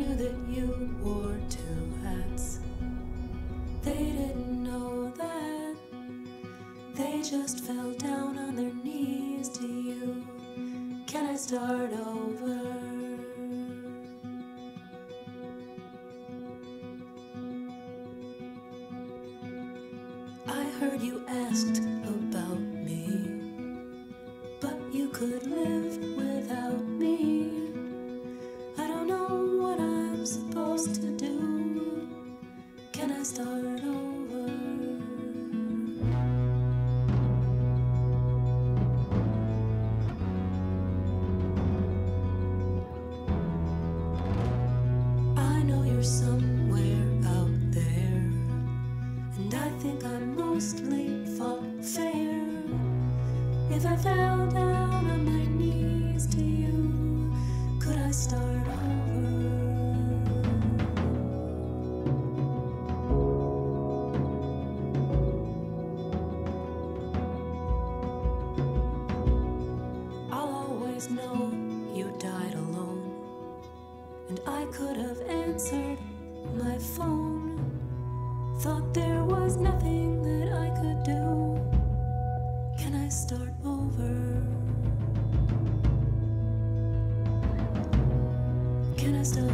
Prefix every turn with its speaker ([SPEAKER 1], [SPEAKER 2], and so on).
[SPEAKER 1] that you wore two hats. They didn't know that. They just fell down on their knees to you. Can I start over? I heard you asked about me, but you could live without me. I know you're somewhere out there, and I think I'm mostly fought fair. If I fell down And I could have answered my phone. Thought there was nothing that I could do. Can I start over? Can I start